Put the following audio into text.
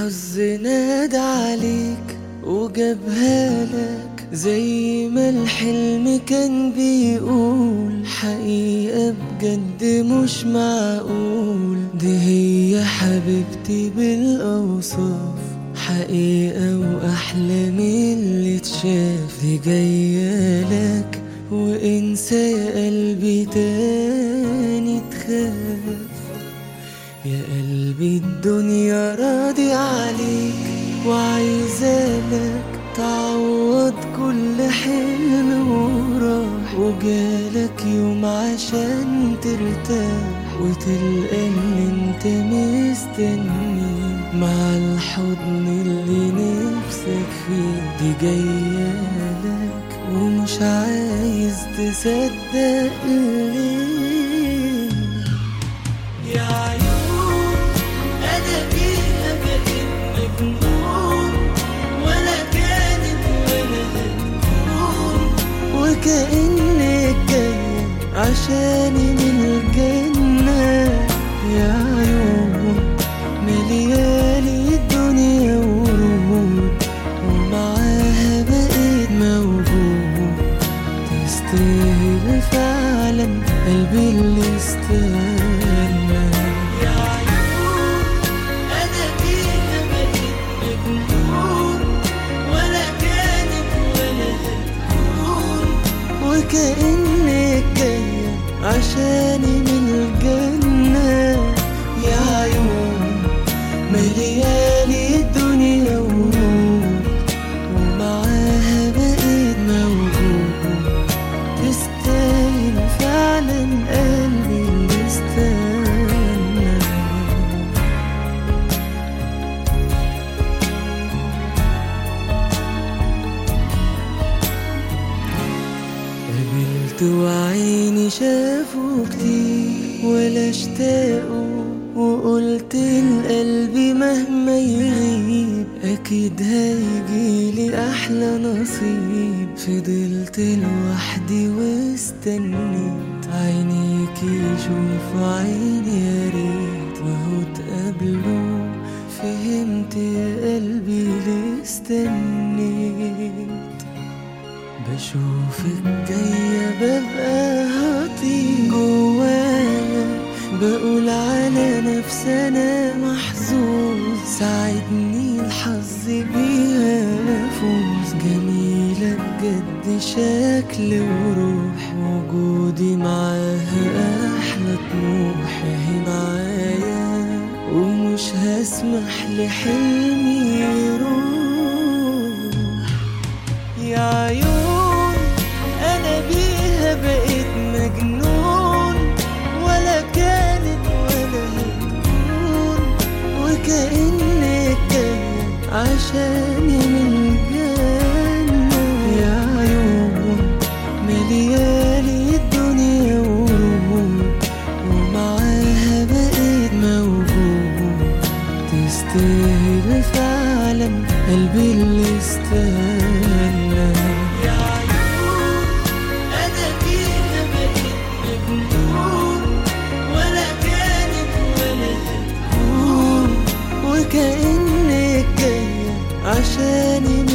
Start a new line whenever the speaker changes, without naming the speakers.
الحظ نادى عليك وجابها لك زي ما الحلم كان بيقول. حقيقة بجد مش معقول. دي هي حبيبتي بالأوصاف. حقيقة وأحلى من اللي اتشاف. دي جاية لك وإنسى يا قلبي تاني تخاف يا قلبي الدنيا راضي عليك وعايزالك تعوض كل حلم وراح وجالك يوم عشان ترتاح وتلقى اللي انت مستنيه مع الحضن اللي نفسك فيه. دي جايالك ومش عايز تصدق ليه وكأنك جاية عشاني من الجنة يا عيون مليالي الدنيا ورود ومعاها بقيت موجود تستاهل فعلا قلبي اللي استنى وكأنك جاية عشاني من الجنة وعيني شافوا كتير ولا اشتاقوا وقلت القلب مهما يغيب أكيد هيجيلي أحلى نصيب. فضلت لوحدي واستنيت عينيك يشوف عيني يا ريت وهو تقابلوا فهمت يا قلبي ليه استنيت بشوفك جاية ببقى هطير جوايا بقول على نفسي أنا محظوظ. ساعدني الحظ بيها أفوز جميلة بجد شكل وروح. وجودي معاها أحلى طموح. هي معايا ومش هسمح لحلمي تستاهل فعلا قلبي اللي استنى. يا عيون أنا بيها بقيت مجنون ولا كانت ولا هتكون الجنة يا